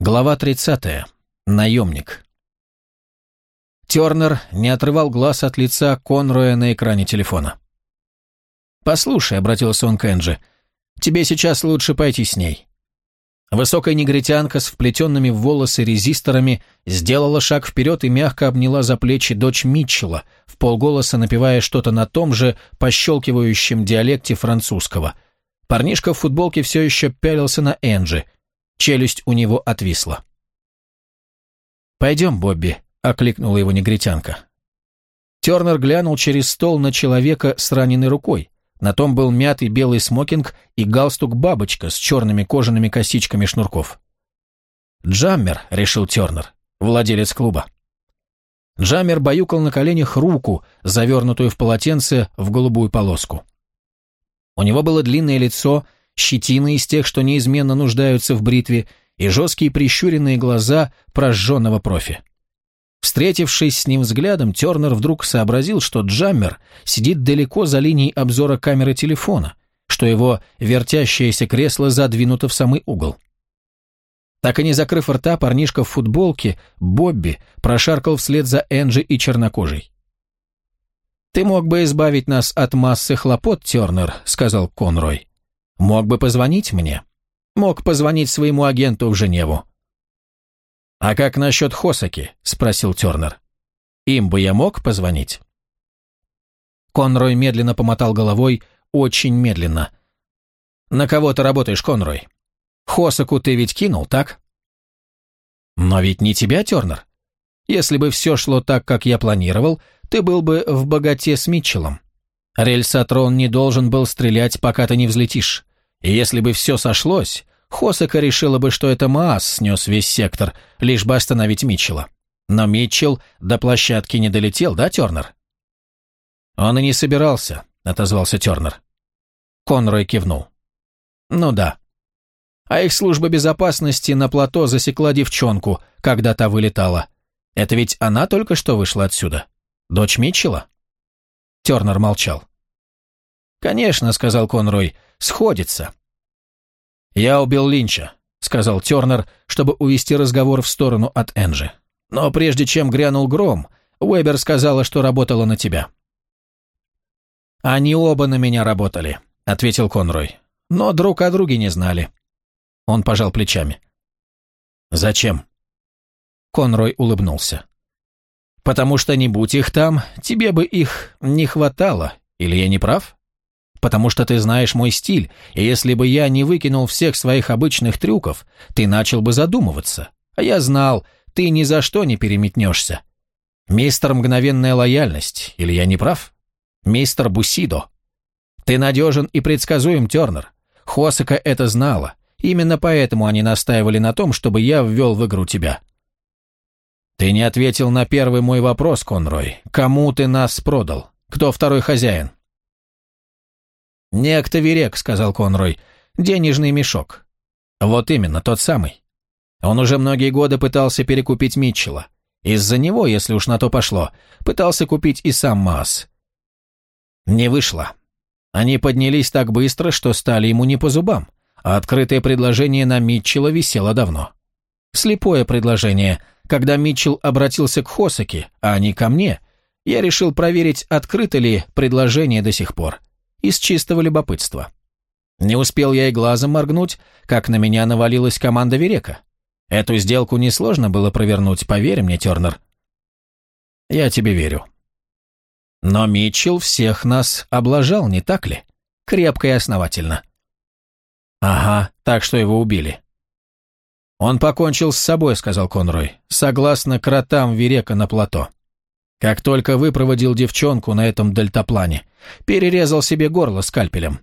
Глава 30. Наемник. Тернер не отрывал глаз от лица Конроя на экране телефона. «Послушай», — обратился он к Энджи, — «тебе сейчас лучше пойти с ней». Высокая негритянка с вплетенными в волосы резисторами сделала шаг вперед и мягко обняла за плечи дочь Митчелла, в полголоса напевая что-то на том же пощелкивающем диалекте французского. Парнишка в футболке все еще пялился на Энджи. Челюсть у него отвисла. «Пойдем, Бобби», — окликнула его негритянка. Тернер глянул через стол на человека с раненой рукой. На том был мятый белый смокинг и галстук-бабочка с черными кожаными косичками шнурков. «Джаммер», — решил Тернер, владелец клуба. Джаммер баюкал на коленях руку, завернутую в полотенце в голубую полоску. У него было длинное лицо, щетина из тех, что неизменно нуждаются в бритве, и жесткие прищуренные глаза прожженного профи. Встретившись с ним взглядом, Тернер вдруг сообразил, что Джаммер сидит далеко за линией обзора камеры телефона, что его вертящееся кресло задвинуто в самый угол. Так и не закрыв рта, парнишка в футболке, Бобби, прошаркал вслед за Энджи и чернокожей. «Ты мог бы избавить нас от массы хлопот, Тернер», — сказал Конрой. «Мог бы позвонить мне. Мог позвонить своему агенту в Женеву. «А как насчет Хосаки?» – спросил Тернер. «Им бы я мог позвонить?» Конрой медленно помотал головой, очень медленно. «На кого ты работаешь, Конрой? Хосаку ты ведь кинул, так?» «Но ведь не тебя, Тернер. Если бы все шло так, как я планировал, ты был бы в богате с Митчеллом. Рельсатрон не должен был стрелять, пока ты не взлетишь. И если бы все сошлось, Хосака решила бы, что это Маас снес весь сектор, лишь бы остановить Митчелла. Но Митчелл до площадки не долетел, да, Тернер? Он и не собирался, отозвался Тернер. Конрой кивнул. Ну да. А их служба безопасности на плато засекла девчонку, когда та вылетала. Это ведь она только что вышла отсюда. Дочь Митчелла? Тернер молчал. «Конечно», — сказал Конрой, — «сходится. «Я убил Линча», — сказал Тернер, чтобы увести разговор в сторону от Энджи. «Но прежде чем грянул гром, Уэбер сказала, что работала на тебя». «Они оба на меня работали», — ответил Конрой. «Но друг о друге не знали». Он пожал плечами. «Зачем?» Конрой улыбнулся. «Потому что не будь их там, тебе бы их не хватало, или я не прав?» Потому что ты знаешь мой стиль, и если бы я не выкинул всех своих обычных трюков, ты начал бы задумываться. А я знал, ты ни за что не переметнешься. Мистер Мгновенная Лояльность, или я не прав? Мистер Бусидо. Ты надежен и предсказуем, Тернер. Хосака это знала. Именно поэтому они настаивали на том, чтобы я ввел в игру тебя. Ты не ответил на первый мой вопрос, Конрой. Кому ты нас продал? Кто второй хозяин? «Некто Верек», — сказал Конрой, — «денежный мешок». «Вот именно, тот самый. Он уже многие годы пытался перекупить Митчелла. Из-за него, если уж на то пошло, пытался купить и сам Маас. Не вышло. Они поднялись так быстро, что стали ему не по зубам, а открытое предложение на Митчелла висело давно. Слепое предложение. Когда Митчелл обратился к Хосаке, а не ко мне, я решил проверить, открыто ли предложение до сих пор из чистого любопытства. Не успел я и глазом моргнуть, как на меня навалилась команда Верека. Эту сделку несложно было провернуть, поверь мне, Тернер. Я тебе верю. Но Митчелл всех нас облажал, не так ли? Крепко и основательно. Ага, так что его убили. Он покончил с собой, сказал Конрой, согласно кротам Верека на плато. Как только выпроводил девчонку на этом дельтаплане, перерезал себе горло скальпелем.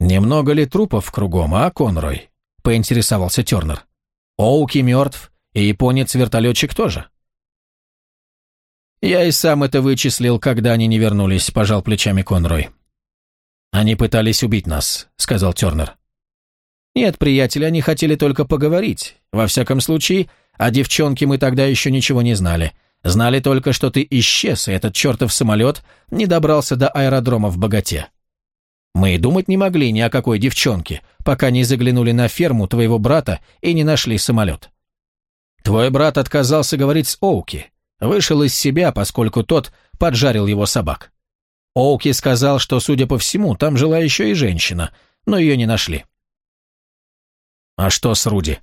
«Немного ли трупов кругом, а, Конрой?» — поинтересовался Тернер. «Оуки мертв, и японец-вертолетчик тоже». «Я и сам это вычислил, когда они не вернулись», — пожал плечами Конрой. «Они пытались убить нас», — сказал Тернер. «Нет, приятель, они хотели только поговорить. Во всяком случае, о девчонке мы тогда еще ничего не знали. Знали только, что ты исчез, и этот чертов самолет не добрался до аэродрома в Богате. Мы и думать не могли ни о какой девчонке, пока не заглянули на ферму твоего брата и не нашли самолет. Твой брат отказался говорить с Оуки, вышел из себя, поскольку тот поджарил его собак. Оуки сказал, что, судя по всему, там жила еще и женщина, но ее не нашли. А что с Руди?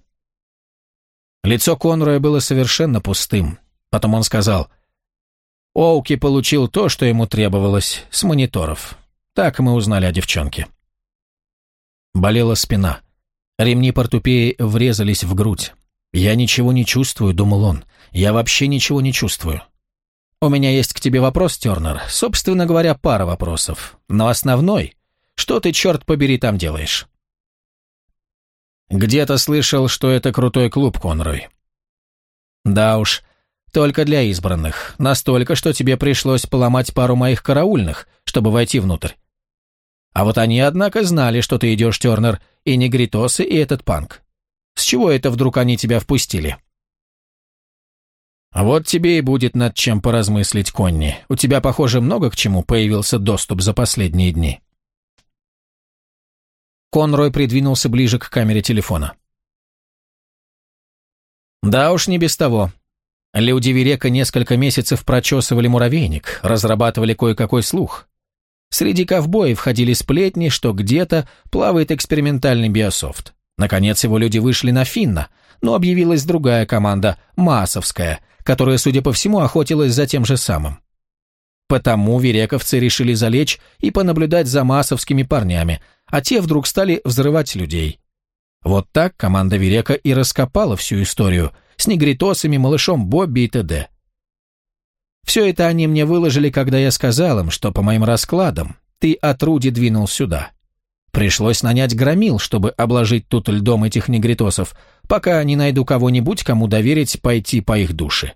Лицо Конроя было совершенно пустым. Потом он сказал, Оуки получил то, что ему требовалось, с мониторов. Так мы узнали о девчонке. Болела спина. Ремни портупеи врезались в грудь. «Я ничего не чувствую», — думал он. «Я вообще ничего не чувствую». «У меня есть к тебе вопрос, Тернер. Собственно говоря, пара вопросов. Но основной — что ты, черт побери, там делаешь?» «Где-то слышал, что это крутой клуб, Конрой». «Да уж, только для избранных. Настолько, что тебе пришлось поломать пару моих караульных, чтобы войти внутрь. А вот они, однако, знали, что ты идешь, Тернер, и негритосы, и этот панк. С чего это вдруг они тебя впустили?» «А вот тебе и будет над чем поразмыслить, Конни. У тебя, похоже, много к чему появился доступ за последние дни». Конрой придвинулся ближе к камере телефона. «Да уж не без того. Люди Верека несколько месяцев прочесывали муравейник, разрабатывали кое-какой слух. Среди ковбоев ходили сплетни, что где-то плавает экспериментальный биософт. Наконец его люди вышли на Финна, но объявилась другая команда, Маасовская, которая, судя по всему, охотилась за тем же самым. Потому верековцы решили залечь и понаблюдать за маасовскими парнями, а те вдруг стали взрывать людей. Вот так команда Верека и раскопала всю историю с негритосами, малышом Бобби и т.д. Все это они мне выложили, когда я сказал им, что по моим раскладам ты от Руди двинул сюда. Пришлось нанять громил, чтобы обложить тут льдом этих негритосов, пока не найду кого-нибудь, кому доверить пойти по их душе.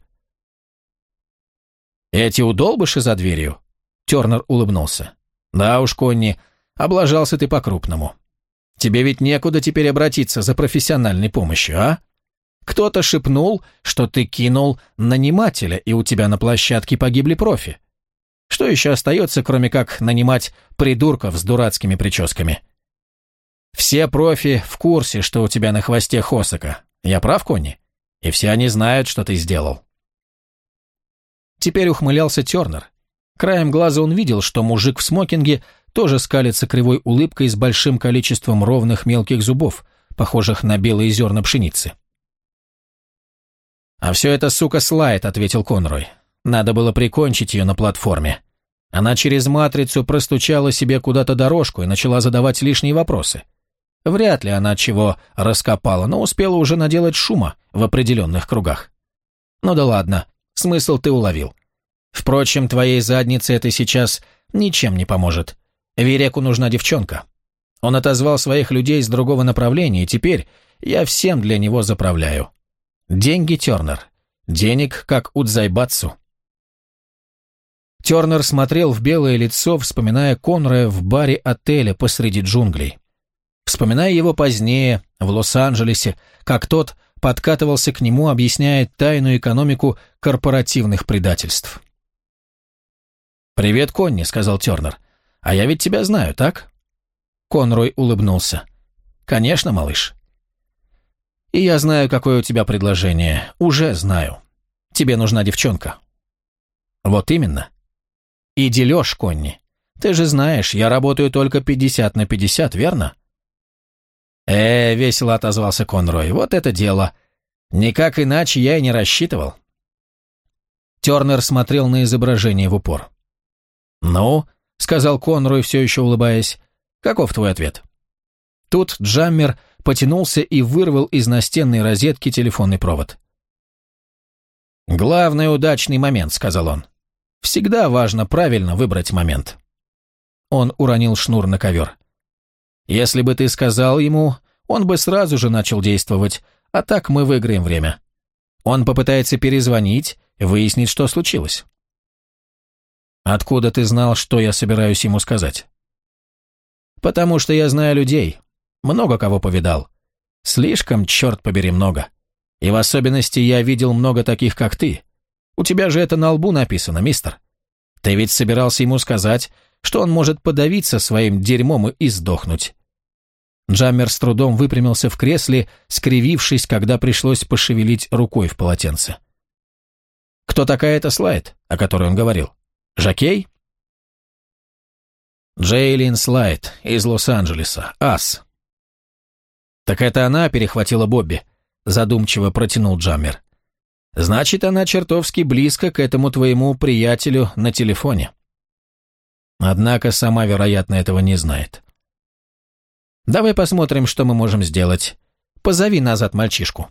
«Эти удолбыши за дверью?» Тернер улыбнулся. «Да уж, Конни, облажался ты по-крупному. Тебе ведь некуда теперь обратиться за профессиональной помощью, а?» Кто-то шепнул, что ты кинул нанимателя, и у тебя на площадке погибли профи. Что еще остается, кроме как нанимать придурков с дурацкими прическами? Все профи в курсе, что у тебя на хвосте Хосака. Я прав, Конни? И все они знают, что ты сделал. Теперь ухмылялся Тернер. Краем глаза он видел, что мужик в смокинге тоже скалится кривой улыбкой с большим количеством ровных мелких зубов, похожих на белые зерна пшеницы. «А все это, сука, Слайд», — ответил Конрой. «Надо было прикончить ее на платформе. Она через матрицу простучала себе куда-то дорожку и начала задавать лишние вопросы. Вряд ли она чего раскопала, но успела уже наделать шума в определенных кругах. Ну да ладно, смысл ты уловил. Впрочем, твоей заднице это сейчас ничем не поможет. Вереку нужна девчонка. Он отозвал своих людей с другого направления, и теперь я всем для него заправляю. Деньги, Тернер. Денег, как у Дзайбатсу. Тернер смотрел в белое лицо, вспоминая Конрая в баре отеля посреди джунглей. Вспоминая его позднее, в Лос-Анджелесе, как тот подкатывался к нему, объясняя тайную экономику корпоративных предательств. «Привет, Конни», — сказал Тернер. «А я ведь тебя знаю, так?» Конрой улыбнулся. «Конечно, малыш. И я знаю, какое у тебя предложение. Уже знаю. Тебе нужна девчонка. Вот именно. И дележ, Конни. Ты же знаешь, я работаю только 50 на 50, верно? Э, весело отозвался Конрой. Вот это дело. Никак иначе я и не рассчитывал. Тернер смотрел на изображение в упор. «Ну», — сказал Конрой, все еще улыбаясь, — «каков твой ответ?» Тут Джаммер потянулся и вырвал из настенной розетки телефонный провод. «Главный удачный момент», — сказал он. «Всегда важно правильно выбрать момент». Он уронил шнур на ковер. «Если бы ты сказал ему, он бы сразу же начал действовать, а так мы выиграем время. Он попытается перезвонить, выяснить, что случилось». «Откуда ты знал, что я собираюсь ему сказать?» «Потому что я знаю людей. Много кого повидал. Слишком, черт побери, много. И в особенности я видел много таких, как ты. У тебя же это на лбу написано, мистер. Ты ведь собирался ему сказать, что он может подавиться своим дерьмом и сдохнуть. Джаммер с трудом выпрямился в кресле, скривившись, когда пришлось пошевелить рукой в полотенце. «Кто такая эта Слайд, о которой он говорил? Жакей?» «Джейлин Слайд из Лос-Анджелеса. Ас». «Так это она перехватила Бобби», — задумчиво протянул Джаммер. «Значит, она чертовски близко к этому твоему приятелю на телефоне». Однако сама, вероятно, этого не знает. Давай посмотрим, что мы можем сделать. Позови назад мальчишку.